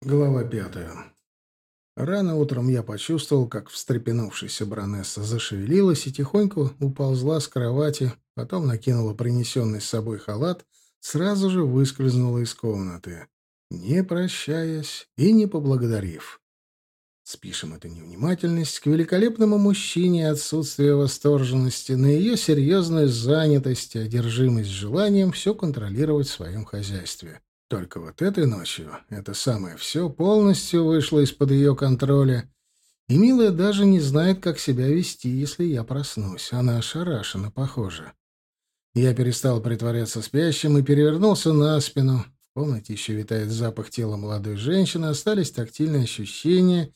Глава пятая. Рано утром я почувствовал, как встрепенувшаяся баронесса зашевелилась и тихонько уползла с кровати, потом накинула принесенный с собой халат, сразу же выскользнула из комнаты, не прощаясь и не поблагодарив. Спишем эту невнимательность к великолепному мужчине отсутствие восторженности на ее серьезную занятость и одержимость желанием все контролировать в своем хозяйстве. Только вот этой ночью это самое все полностью вышло из-под ее контроля, и милая даже не знает, как себя вести, если я проснусь. Она ошарашена, похоже. Я перестал притворяться спящим и перевернулся на спину. В комнате еще витает запах тела молодой женщины, остались тактильные ощущения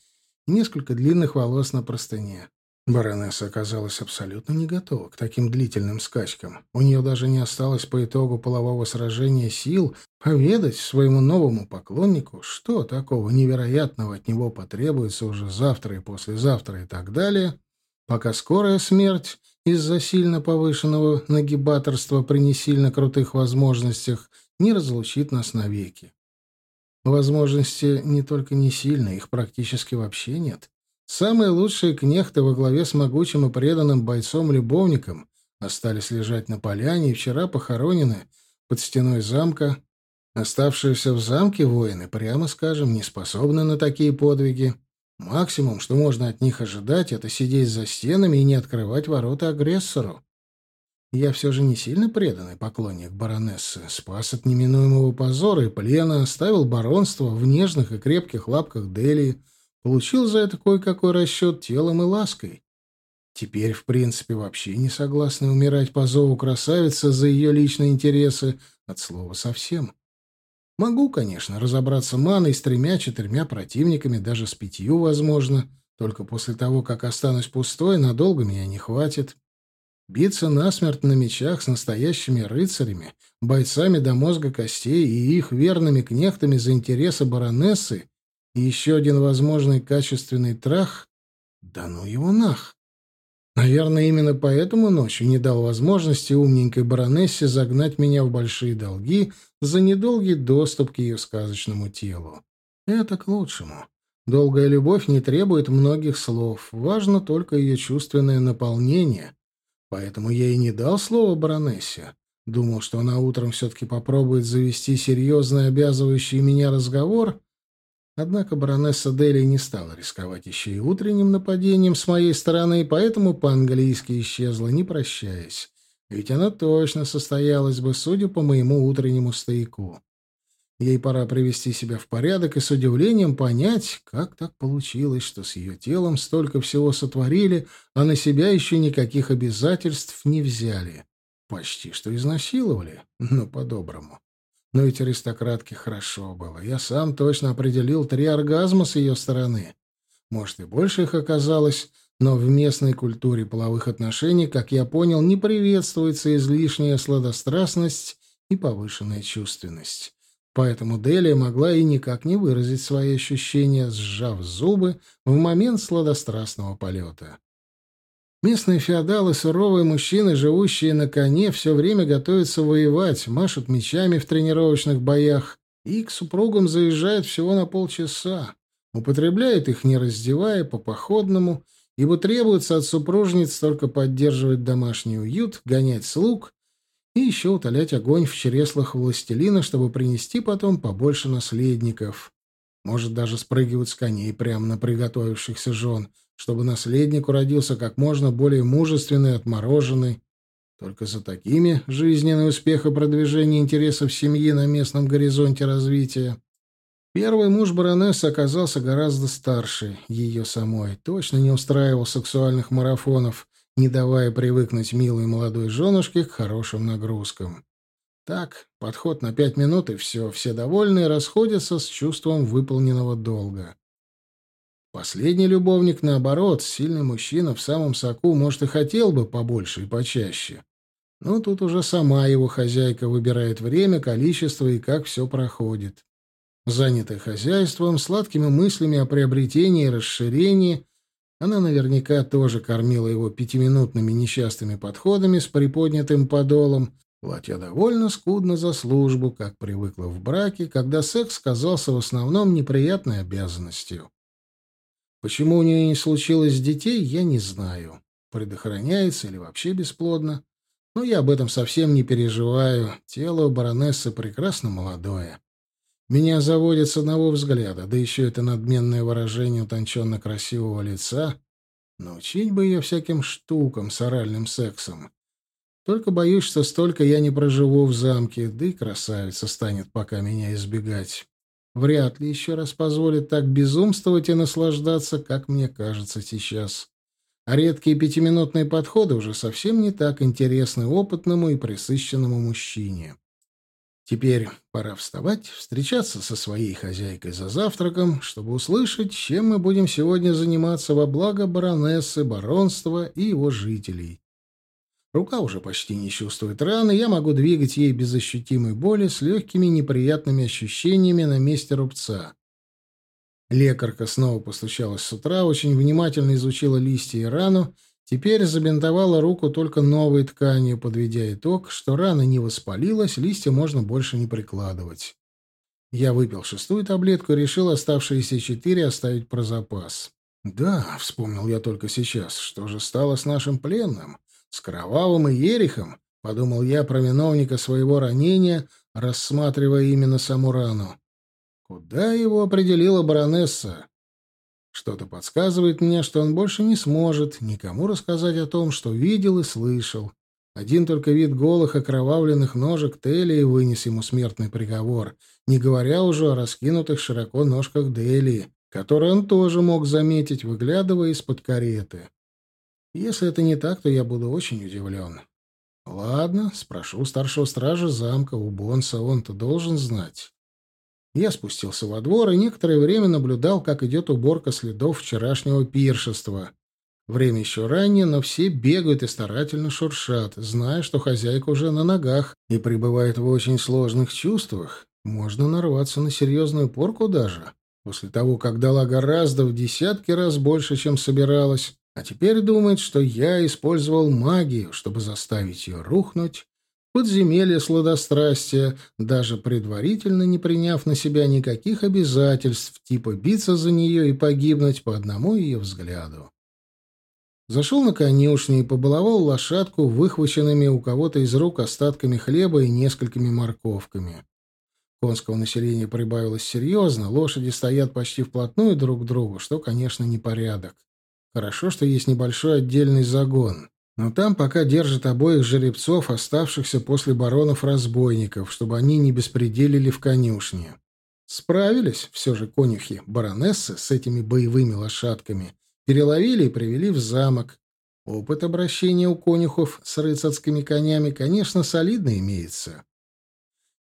и несколько длинных волос на простыне. Баронесса оказалась абсолютно не готова к таким длительным скачкам. У нее даже не осталось по итогу полового сражения сил поведать своему новому поклоннику, что такого невероятного от него потребуется уже завтра и послезавтра и так далее, пока скорая смерть из-за сильно повышенного нагибаторства при не сильно крутых возможностях не разлучит нас навеки. Возможности не только не сильные, их практически вообще нет. Самые лучшие кнехты во главе с могучим и преданным бойцом-любовником остались лежать на поляне и вчера похоронены под стеной замка. Оставшиеся в замке воины, прямо скажем, не способны на такие подвиги. Максимум, что можно от них ожидать, это сидеть за стенами и не открывать ворота агрессору. Я все же не сильно преданный поклонник баронессы. Спас от неминуемого позора и плена, оставил баронство в нежных и крепких лапках Делии, Получил за это кое-какой расчет телом и лаской. Теперь, в принципе, вообще не согласны умирать по зову красавицы за ее личные интересы, от слова совсем. Могу, конечно, разобраться маной с тремя-четырьмя противниками, даже с пятью, возможно, только после того, как останусь пустой, надолго меня не хватит. Биться насмерть на мечах с настоящими рыцарями, бойцами до мозга костей и их верными кнехтами за интересы баронессы и еще один возможный качественный трах, да ну его нах. Наверное, именно поэтому ночью не дал возможности умненькой баронессе загнать меня в большие долги за недолгий доступ к ее сказочному телу. Это к лучшему. Долгая любовь не требует многих слов, важно только ее чувственное наполнение. Поэтому я и не дал слова баронессе. Думал, что она утром все-таки попробует завести серьезный обязывающий меня разговор, Однако баронесса Дели не стала рисковать еще и утренним нападением с моей стороны, поэтому по-английски исчезла, не прощаясь. Ведь она точно состоялась бы, судя по моему утреннему стояку. Ей пора привести себя в порядок и с удивлением понять, как так получилось, что с ее телом столько всего сотворили, а на себя еще никаких обязательств не взяли. Почти что изнасиловали, но по-доброму. Но ведь аристократке хорошо было. Я сам точно определил три оргазма с ее стороны. Может, и больше их оказалось, но в местной культуре половых отношений, как я понял, не приветствуется излишняя сладострастность и повышенная чувственность. Поэтому Делия могла и никак не выразить свои ощущения, сжав зубы в момент сладострастного полета. Местные феодалы, суровые мужчины, живущие на коне, все время готовятся воевать, машут мечами в тренировочных боях и к супругам заезжают всего на полчаса. Употребляют их, не раздевая, по походному, ибо требуется от супружниц только поддерживать домашний уют, гонять слуг и еще утолять огонь в чреслах властелина, чтобы принести потом побольше наследников. Может, даже спрыгивать с коней прямо на приготовившихся жен — чтобы наследник родился как можно более мужественный, отмороженный. Только за такими жизненный успех и продвижение интересов семьи на местном горизонте развития. Первый муж баронессы оказался гораздо старше ее самой, точно не устраивал сексуальных марафонов, не давая привыкнуть милой молодой женушке к хорошим нагрузкам. Так, подход на пять минут, и все, все довольны расходятся с чувством выполненного долга. Последний любовник, наоборот, сильный мужчина в самом соку, может, и хотел бы побольше и почаще. Но тут уже сама его хозяйка выбирает время, количество и как все проходит. Занятая хозяйством, сладкими мыслями о приобретении и расширении, она наверняка тоже кормила его пятиминутными несчастными подходами с приподнятым подолом, платя довольно скудно за службу, как привыкла в браке, когда секс казался в основном неприятной обязанностью. Почему у нее не случилось детей, я не знаю. Предохраняется или вообще бесплодно. Но я об этом совсем не переживаю. Тело у баронессы прекрасно молодое. Меня заводит с одного взгляда, да еще это надменное выражение утонченно красивого лица. Научить бы ее всяким штукам с оральным сексом. Только боюсь, что столько я не проживу в замке, да и красавица станет пока меня избегать. Вряд ли еще раз позволит так безумствовать и наслаждаться, как мне кажется сейчас. А редкие пятиминутные подходы уже совсем не так интересны опытному и присыщенному мужчине. Теперь пора вставать, встречаться со своей хозяйкой за завтраком, чтобы услышать, чем мы будем сегодня заниматься во благо баронессы, баронства и его жителей. Рука уже почти не чувствует раны, я могу двигать ей без ощутимой боли с легкими неприятными ощущениями на месте рубца. Лекарка снова постучалась с утра, очень внимательно изучила листья и рану Теперь забинтовала руку только новой тканью, подведя итог, что рана не воспалилась, листья можно больше не прикладывать. Я выпил шестую таблетку и решил оставшиеся четыре оставить про запас. Да, вспомнил я только сейчас, что же стало с нашим пленным, с Кровавым и Ерихом, подумал я про виновника своего ранения, рассматривая именно саму рану. Куда его определила баронесса? Что-то подсказывает мне, что он больше не сможет никому рассказать о том, что видел и слышал. Один только вид голых окровавленных ножек Телии вынес ему смертный приговор, не говоря уже о раскинутых широко ножках Делии, которые он тоже мог заметить, выглядывая из-под кареты. Если это не так, то я буду очень удивлен. Ладно, спрошу старшего стража замка, у Бонса, он-то должен знать. Я спустился во двор и некоторое время наблюдал, как идет уборка следов вчерашнего пиршества. Время еще раннее, но все бегают и старательно шуршат, зная, что хозяйка уже на ногах и пребывает в очень сложных чувствах. Можно нарваться на серьезную порку даже. После того, как дала гораздо в десятки раз больше, чем собиралась, а теперь думает, что я использовал магию, чтобы заставить ее рухнуть подземелье сладострастия, даже предварительно не приняв на себя никаких обязательств, типа биться за нее и погибнуть по одному ее взгляду. Зашел на конюшню и побаловал лошадку выхваченными у кого-то из рук остатками хлеба и несколькими морковками. Конского населения прибавилось серьезно, лошади стоят почти вплотную друг к другу, что, конечно, непорядок. Хорошо, что есть небольшой отдельный загон. Но там пока держат обоих жеребцов, оставшихся после баронов-разбойников, чтобы они не беспределили в конюшне. Справились все же конюхи, баронессы, с этими боевыми лошадками. Переловили и привели в замок. Опыт обращения у конюхов с рыцарскими конями, конечно, солидно имеется.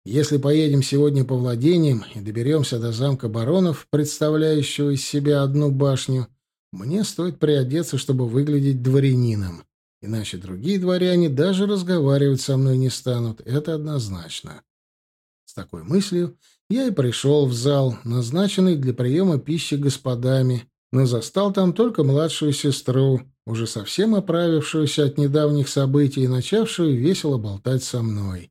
Если поедем сегодня по владениям и доберемся до замка баронов, представляющего из себя одну башню, мне стоит приодеться, чтобы выглядеть дворянином. Иначе другие дворяне даже разговаривать со мной не станут, это однозначно. С такой мыслью я и пришел в зал, назначенный для приема пищи господами, но застал там только младшую сестру, уже совсем оправившуюся от недавних событий и начавшую весело болтать со мной.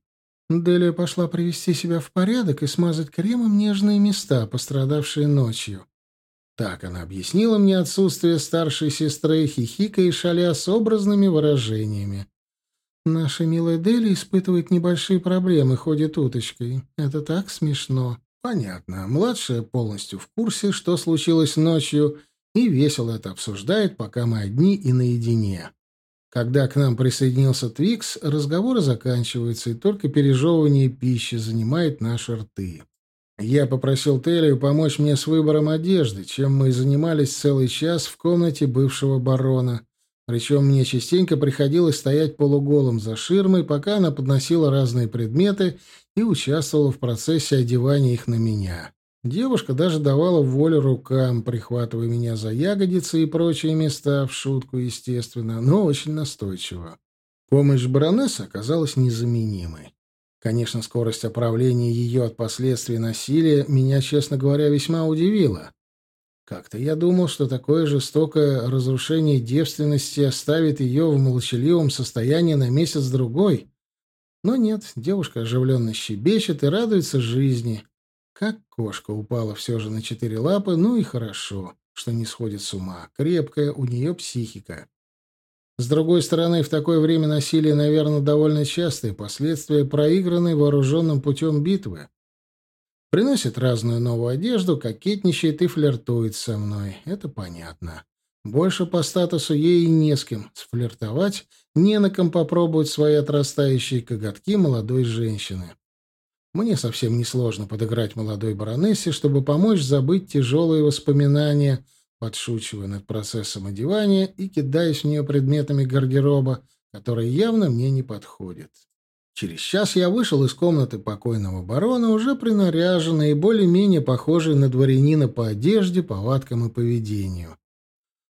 Делия пошла привести себя в порядок и смазать кремом нежные места, пострадавшие ночью. Так она объяснила мне отсутствие старшей сестры, хихика и шаля с образными выражениями. «Наша милая Дели испытывает небольшие проблемы, ходит уточкой. Это так смешно». «Понятно. Младшая полностью в курсе, что случилось ночью, и весело это обсуждает, пока мы одни и наедине». Когда к нам присоединился Твикс, разговоры заканчиваются, и только пережевывание пищи занимает наши рты. Я попросил Телию помочь мне с выбором одежды, чем мы занимались целый час в комнате бывшего барона. Причем мне частенько приходилось стоять полуголым за ширмой, пока она подносила разные предметы и участвовала в процессе одевания их на меня. Девушка даже давала волю рукам, прихватывая меня за ягодицы и прочие места, в шутку, естественно, но очень настойчиво. Помощь баронессы оказалась незаменимой. Конечно, скорость оправления ее от последствий насилия меня, честно говоря, весьма удивила. Как-то я думал, что такое жестокое разрушение девственности оставит ее в молчаливом состоянии на месяц-другой. Но нет, девушка оживленно щебечет и радуется жизни. Как кошка упала все же на четыре лапы, ну и хорошо, что не сходит с ума. Крепкая у нее психика. С другой стороны, в такое время насилие, наверное, довольно частое последствия проигранной вооруженным путем битвы. Приносит разную новую одежду, кокетничает и флиртует со мной. Это понятно. Больше по статусу ей не с кем сфлиртовать, не на ком попробовать свои отрастающие коготки молодой женщины. Мне совсем несложно подыграть молодой баронессе, чтобы помочь забыть тяжелые воспоминания, подшучивая над процессом одевания и кидаясь в нее предметами гардероба, которые явно мне не подходят. Через час я вышел из комнаты покойного барона, уже принаряженный и более-менее похожий на дворянина по одежде, повадкам и поведению.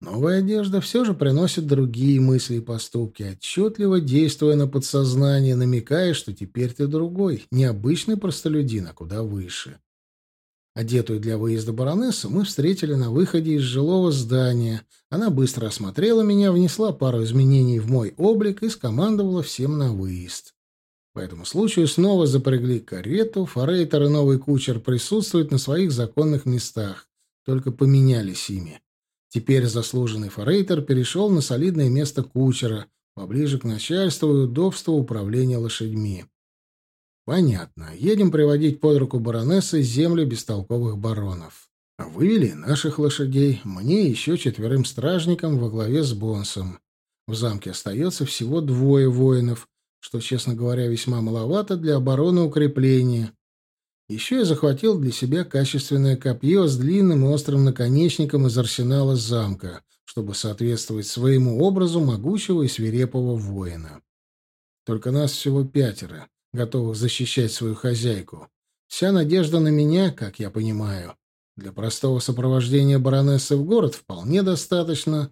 Новая одежда все же приносит другие мысли и поступки, отчетливо действуя на подсознание, намекая, что теперь ты другой, необычный простолюдин, а куда выше. Одетую для выезда баронессу мы встретили на выходе из жилого здания. Она быстро осмотрела меня, внесла пару изменений в мой облик и скомандовала всем на выезд. По этому случаю снова запрягли карету, форейтер и новый кучер присутствуют на своих законных местах, только поменялись ими. Теперь заслуженный форейтер перешел на солидное место кучера, поближе к начальству и удобству управления лошадьми. Понятно. Едем приводить под руку баронессы землю бестолковых баронов. Вывели наших лошадей, мне и еще четверым стражникам во главе с Бонсом. В замке остается всего двое воинов, что, честно говоря, весьма маловато для обороны укрепления. Еще я захватил для себя качественное копье с длинным острым наконечником из арсенала замка, чтобы соответствовать своему образу могучего и свирепого воина. Только нас всего пятеро, готовых защищать свою хозяйку. Вся надежда на меня, как я понимаю. Для простого сопровождения баронессы в город вполне достаточно,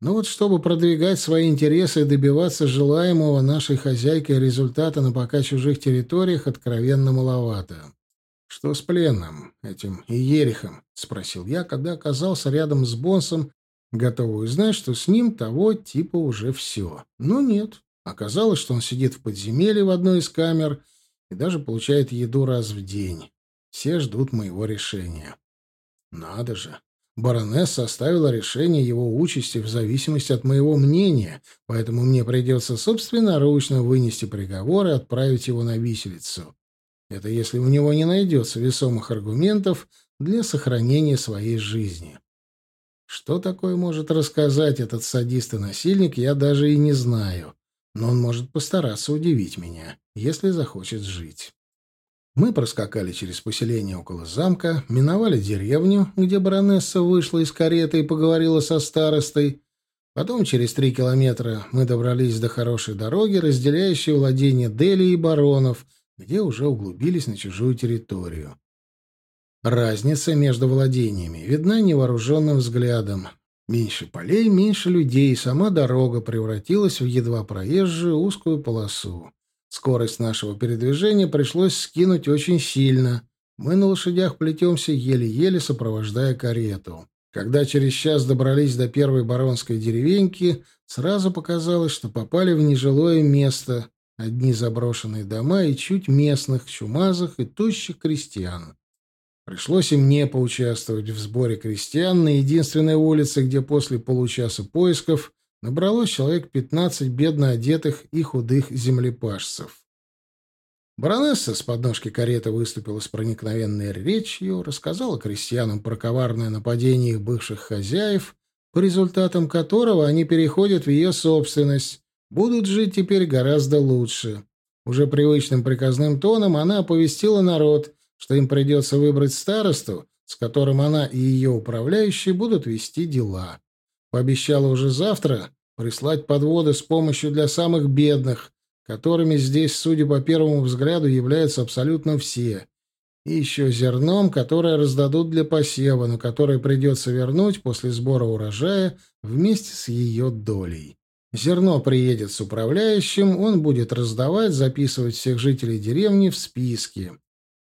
но вот чтобы продвигать свои интересы и добиваться желаемого нашей хозяйкой результата на пока чужих территориях откровенно маловато. «Что с пленным, этим Иерихом?» — спросил я, когда оказался рядом с Бонсом, готовый узнать, что с ним того типа уже все. Но нет. Оказалось, что он сидит в подземелье в одной из камер и даже получает еду раз в день. Все ждут моего решения. Надо же. Баронесса оставила решение его участи в зависимости от моего мнения, поэтому мне придется собственноручно вынести приговор и отправить его на виселицу. Это если у него не найдется весомых аргументов для сохранения своей жизни. Что такое может рассказать этот садист и насильник, я даже и не знаю. Но он может постараться удивить меня, если захочет жить. Мы проскакали через поселение около замка, миновали деревню, где баронесса вышла из кареты и поговорила со старостой. Потом через три километра мы добрались до хорошей дороги, разделяющей владение Дели и баронов, где уже углубились на чужую территорию. Разница между владениями видна невооруженным взглядом. Меньше полей, меньше людей, сама дорога превратилась в едва проезжую узкую полосу. Скорость нашего передвижения пришлось скинуть очень сильно. Мы на лошадях плетемся, еле-еле сопровождая карету. Когда через час добрались до первой баронской деревеньки, сразу показалось, что попали в нежилое место. Одни заброшенные дома и чуть местных, чумазых и тощих крестьян. Пришлось и мне поучаствовать в сборе крестьян на единственной улице, где после получаса поисков набралось человек пятнадцать бедно одетых и худых землепашцев. Баронесса с подножки кареты выступила с проникновенной речью, рассказала крестьянам про коварное нападение их бывших хозяев, по результатам которого они переходят в ее собственность, будут жить теперь гораздо лучше. Уже привычным приказным тоном она оповестила народ, что им придется выбрать старосту, с которым она и ее управляющие будут вести дела. Пообещала уже завтра прислать подводы с помощью для самых бедных, которыми здесь, судя по первому взгляду, являются абсолютно все. И еще зерном, которое раздадут для посева, но которое придется вернуть после сбора урожая вместе с ее долей. Зерно приедет с управляющим, он будет раздавать, записывать всех жителей деревни в списки.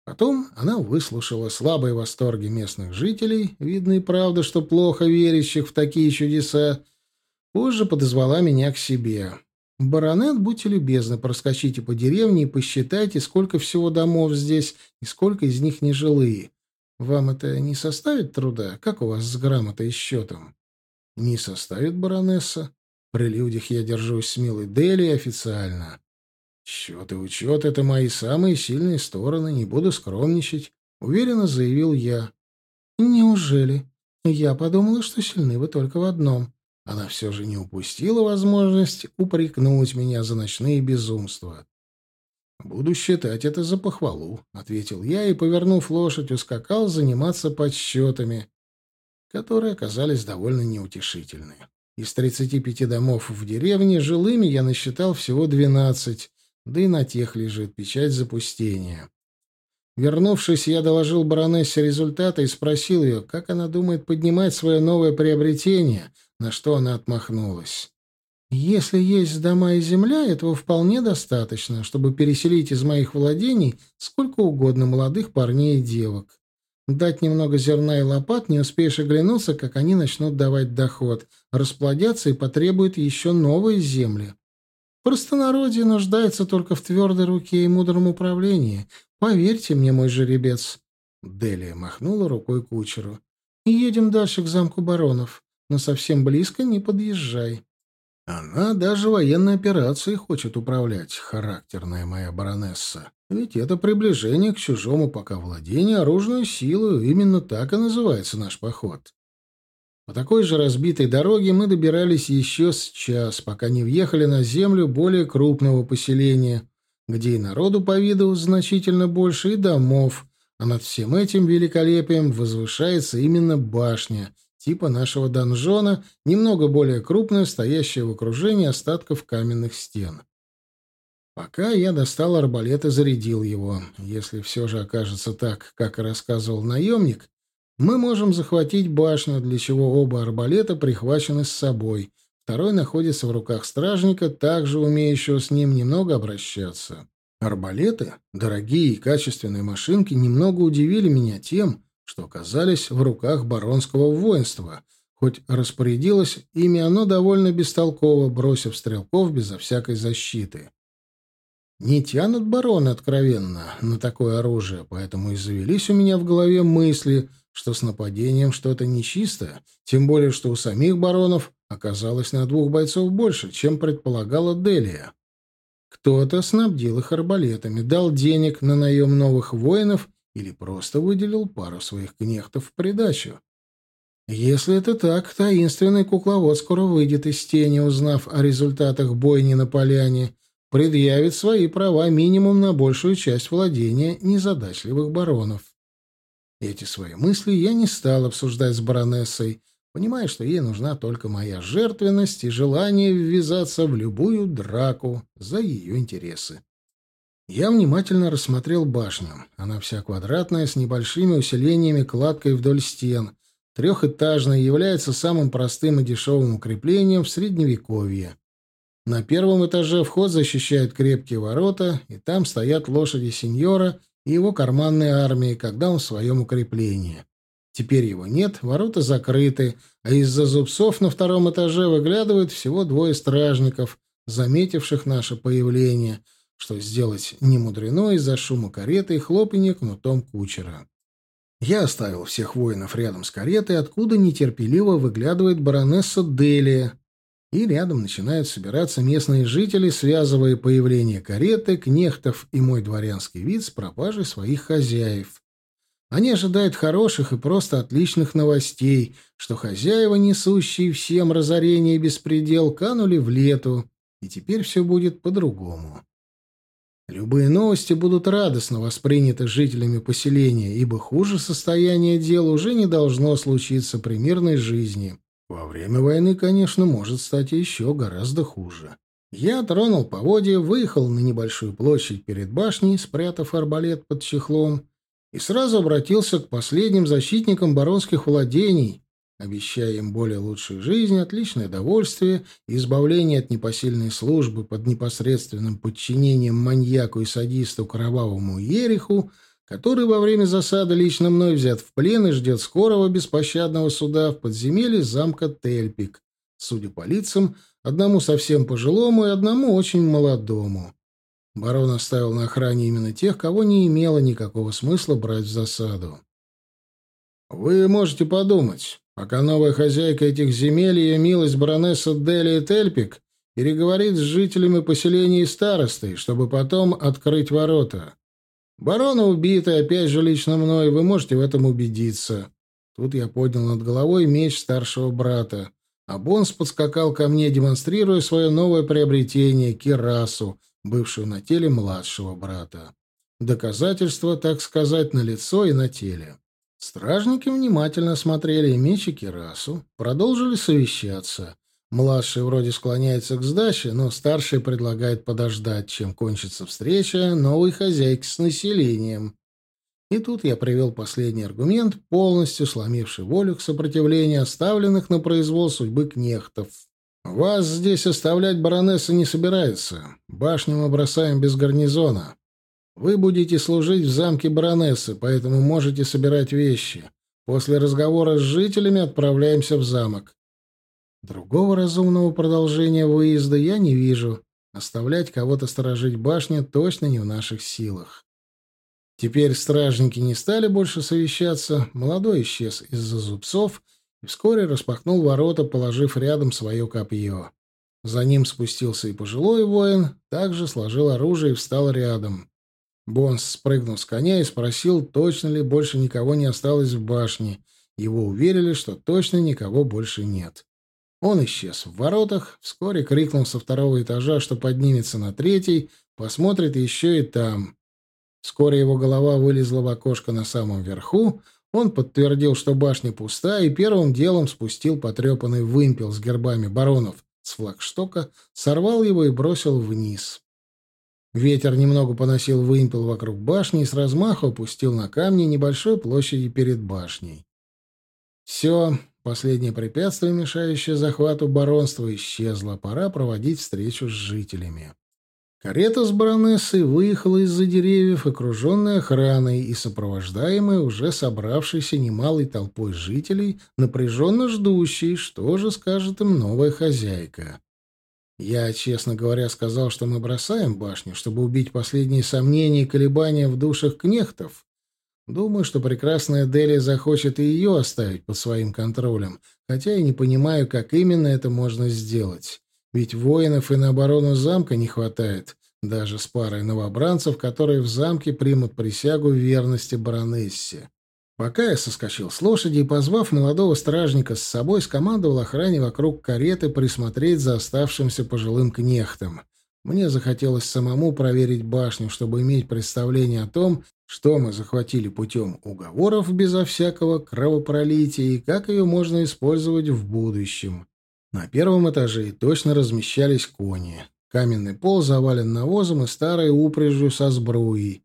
Потом она выслушала слабые восторги местных жителей, видно и правда, что плохо верящих в такие чудеса, позже подозвала меня к себе. Баронет, будьте любезны, проскочите по деревне и посчитайте, сколько всего домов здесь и сколько из них нежилые. Вам это не составит труда? Как у вас с грамотой и счетом? Не составит, баронесса. При людях я держусь с милой Дели официально. Счет и учет — это мои самые сильные стороны, не буду скромничать, — уверенно заявил я. Неужели? Я подумала, что сильны вы только в одном. Она все же не упустила возможность упрекнуть меня за ночные безумства. «Буду считать это за похвалу», — ответил я и, повернув лошадь, ускакал заниматься подсчетами, которые оказались довольно неутешительны. Из 35 домов в деревне жилыми я насчитал всего 12, да и на тех лежит печать запустения. Вернувшись, я доложил баронессе результаты и спросил ее, как она думает поднимать свое новое приобретение, на что она отмахнулась. «Если есть дома и земля, этого вполне достаточно, чтобы переселить из моих владений сколько угодно молодых парней и девок. Дать немного зерна и лопат, не успеешь оглянуться, как они начнут давать доход, расплодятся и потребуют еще новые земли. Простонародье нуждается только в твердой руке и мудром управлении, Поверьте мне, мой жеребец. Делия махнула рукой кучеру. Едем дальше к замку баронов, но совсем близко не подъезжай. Она даже военной операцией хочет управлять, характерная моя баронесса. Ведь это приближение к чужому пока владению оружную силу, именно так и называется наш поход. По такой же разбитой дороге мы добирались еще с час, пока не въехали на землю более крупного поселения, где и народу по виду значительно больше, и домов, а над всем этим великолепием возвышается именно башня, типа нашего донжона, немного более крупная, стоящая в окружении остатков каменных стен. Пока я достал арбалет и зарядил его. Если все же окажется так, как рассказывал наемник, мы можем захватить башню, для чего оба арбалета прихвачены с собой, Второй находится в руках стражника, также умеющего с ним немного обращаться. Арбалеты, дорогие и качественные машинки, немного удивили меня тем, что оказались в руках баронского воинства, хоть распорядилось ими оно довольно бестолково, бросив стрелков безо всякой защиты. Не тянут бароны откровенно на такое оружие, поэтому и завелись у меня в голове мысли, что с нападением что-то нечисто, тем более что у самих баронов оказалось на двух бойцов больше, чем предполагала Делия. Кто-то снабдил их арбалетами, дал денег на наем новых воинов или просто выделил пару своих кнехтов в придачу. Если это так, таинственный кукловод скоро выйдет из тени, узнав о результатах бойни на поляне, предъявит свои права минимум на большую часть владения незадачливых баронов. Эти свои мысли я не стал обсуждать с баронессой, понимая, что ей нужна только моя жертвенность и желание ввязаться в любую драку за ее интересы. Я внимательно рассмотрел башню. Она вся квадратная, с небольшими усилениями кладкой вдоль стен. Трехэтажная, является самым простым и дешевым укреплением в Средневековье. На первом этаже вход защищают крепкие ворота, и там стоят лошади сеньора и его карманной армии, когда он в своем укреплении. Теперь его нет, ворота закрыты, а из-за зубцов на втором этаже выглядывают всего двое стражников, заметивших наше появление, что сделать не мудрено из-за шума кареты и хлопанья кнутом кучера. Я оставил всех воинов рядом с каретой, откуда нетерпеливо выглядывает баронесса Делия, и рядом начинают собираться местные жители, связывая появление кареты, кнехтов и мой дворянский вид с пропажей своих хозяев. Они ожидают хороших и просто отличных новостей, что хозяева, несущие всем разорение и беспредел, канули в лету, и теперь все будет по-другому. Любые новости будут радостно восприняты жителями поселения, ибо хуже состояния дел уже не должно случиться при мирной жизни. Во время войны, конечно, может стать еще гораздо хуже. Я тронул поводья, выехал на небольшую площадь перед башней, спрятав арбалет под чехлом, и сразу обратился к последним защитникам баронских владений, обещая им более лучшую жизнь, отличное довольствие и избавление от непосильной службы под непосредственным подчинением маньяку и садисту Кровавому Ереху, который во время засады лично мной взят в плен и ждет скорого беспощадного суда в подземелье замка Тельпик, судя по лицам, Одному совсем пожилому и одному очень молодому. Барон оставил на охране именно тех, кого не имело никакого смысла брать в засаду. «Вы можете подумать, пока новая хозяйка этих земель, ее милость баронесса Делия Тельпик, переговорит с жителями поселения и старостой, чтобы потом открыть ворота. Барона убиты, опять же лично мной, вы можете в этом убедиться». Тут я поднял над головой меч старшего брата, а Бонс подскакал ко мне, демонстрируя свое новое приобретение — кирасу, бывшую на теле младшего брата. Доказательства, так сказать, на лицо и на теле. Стражники внимательно смотрели меч и кирасу, продолжили совещаться. Младший вроде склоняется к сдаче, но старший предлагает подождать, чем кончится встреча новой хозяйки с населением. И тут я привел последний аргумент, полностью сломивший волю к сопротивлению оставленных на произвол судьбы кнехтов. «Вас здесь оставлять баронесса не собирается. Башню мы бросаем без гарнизона. Вы будете служить в замке баронессы, поэтому можете собирать вещи. После разговора с жителями отправляемся в замок. Другого разумного продолжения выезда я не вижу. Оставлять кого-то сторожить башню точно не в наших силах. Теперь стражники не стали больше совещаться, молодой исчез из-за зубцов и вскоре распахнул ворота, положив рядом свое копье. За ним спустился и пожилой воин, также сложил оружие и встал рядом. Бонс спрыгнул с коня и спросил, точно ли больше никого не осталось в башне. Его уверили, что точно никого больше нет. Он исчез в воротах, вскоре крикнул со второго этажа, что поднимется на третий, посмотрит еще и там. Вскоре его голова вылезла в окошко на самом верху, он подтвердил, что башня пуста, и первым делом спустил потрепанный вымпел с гербами баронов с флагштока, сорвал его и бросил вниз. Ветер немного поносил вымпел вокруг башни и с размаху опустил на камни небольшой площади перед башней. Все, последнее препятствие, мешающее захвату баронства, исчезло. Пора проводить встречу с жителями. Карета с баронессой выехала из-за деревьев, окруженная охраной и сопровождаемая уже собравшейся немалой толпой жителей, напряженно ждущей, что же скажет им новая хозяйка. Я, честно говоря, сказал, что мы бросаем башню, чтобы убить последние сомнения и колебания в душах кнехтов. Думаю, что прекрасная Дели захочет и ее оставить под своим контролем, хотя и не понимаю, как именно это можно сделать. Ведь воинов и на оборону замка не хватает, даже с парой новобранцев, которые в замке примут присягу верности баронессе. Пока я соскочил с лошади и, позвав молодого стражника с собой, скомандовал охране вокруг кареты присмотреть за оставшимся пожилым кнехтом. Мне захотелось самому проверить башню, чтобы иметь представление о том, что мы захватили путем уговоров безо всякого кровопролития и как ее можно использовать в будущем. На первом этаже точно размещались кони. Каменный пол завален навозом и старой упряжью со сбруей.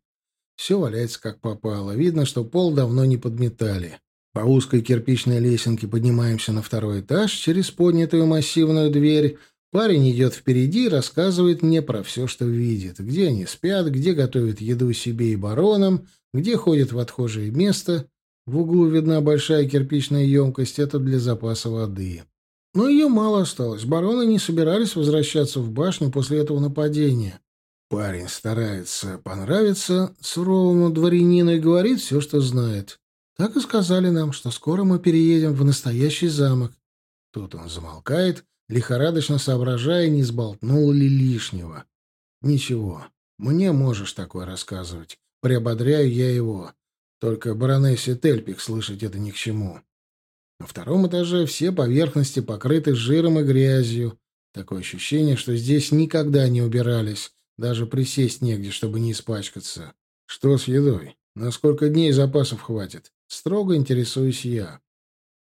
Все валяется как попало. Видно, что пол давно не подметали. По узкой кирпичной лесенке поднимаемся на второй этаж через поднятую массивную дверь. Парень идет впереди и рассказывает мне про все, что видит. Где они спят, где готовят еду себе и баронам, где ходят в отхожее место. В углу видна большая кирпичная емкость. Это для запаса воды. Но ее мало осталось. Бароны не собирались возвращаться в башню после этого нападения. Парень старается понравиться суровому дворянину и говорит все, что знает. Так и сказали нам, что скоро мы переедем в настоящий замок. Тут он замолкает, лихорадочно соображая, не сболтнул ли лишнего. Ничего, мне можешь такое рассказывать. Приободряю я его. Только баронессе Тельпик слышать это ни к чему. На втором этаже все поверхности покрыты жиром и грязью. Такое ощущение, что здесь никогда не убирались. Даже присесть негде, чтобы не испачкаться. Что с едой? На сколько дней запасов хватит? Строго интересуюсь я.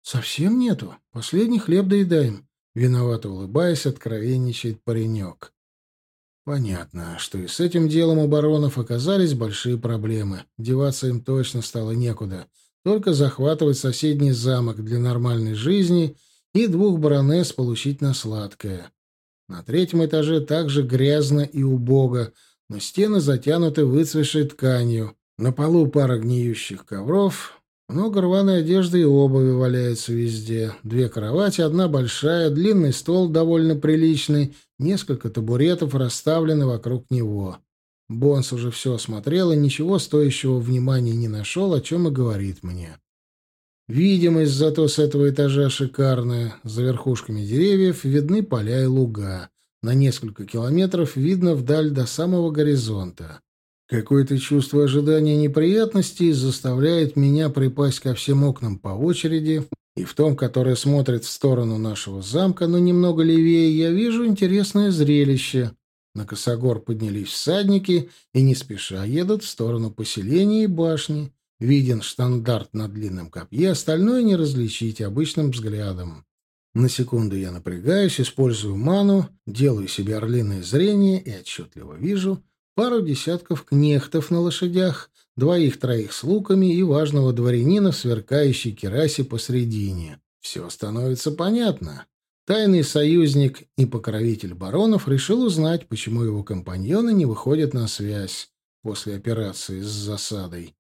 Совсем нету. Последний хлеб доедаем. Виновато улыбаясь, откровенничает паренек. Понятно, что и с этим делом у баронов оказались большие проблемы. Деваться им точно стало некуда. Только захватывать соседний замок для нормальной жизни и двух баронесс получить на сладкое. На третьем этаже также грязно и убого, но стены затянуты выцветшей тканью. На полу пара гниющих ковров. Много рваной одежды и обуви валяется везде. Две кровати, одна большая, длинный стол довольно приличный, несколько табуретов расставлены вокруг него. Бонс уже все осмотрел и ничего стоящего внимания не нашел, о чем и говорит мне. Видимость зато с этого этажа шикарная. За верхушками деревьев видны поля и луга. На несколько километров видно вдаль до самого горизонта. Какое-то чувство ожидания неприятностей заставляет меня припасть ко всем окнам по очереди, и в том, которое смотрит в сторону нашего замка, но немного левее, я вижу интересное зрелище. На косогор поднялись всадники и не спеша едут в сторону поселения и башни. Виден штандарт на длинном копье, остальное не различить обычным взглядом. На секунду я напрягаюсь, использую ману, делаю себе орлиное зрение и отчетливо вижу пару десятков кнехтов на лошадях, двоих-троих с луками и важного дворянина в сверкающей керасе посредине. Все становится понятно. Тайный союзник и покровитель баронов решил узнать, почему его компаньоны не выходят на связь после операции с засадой.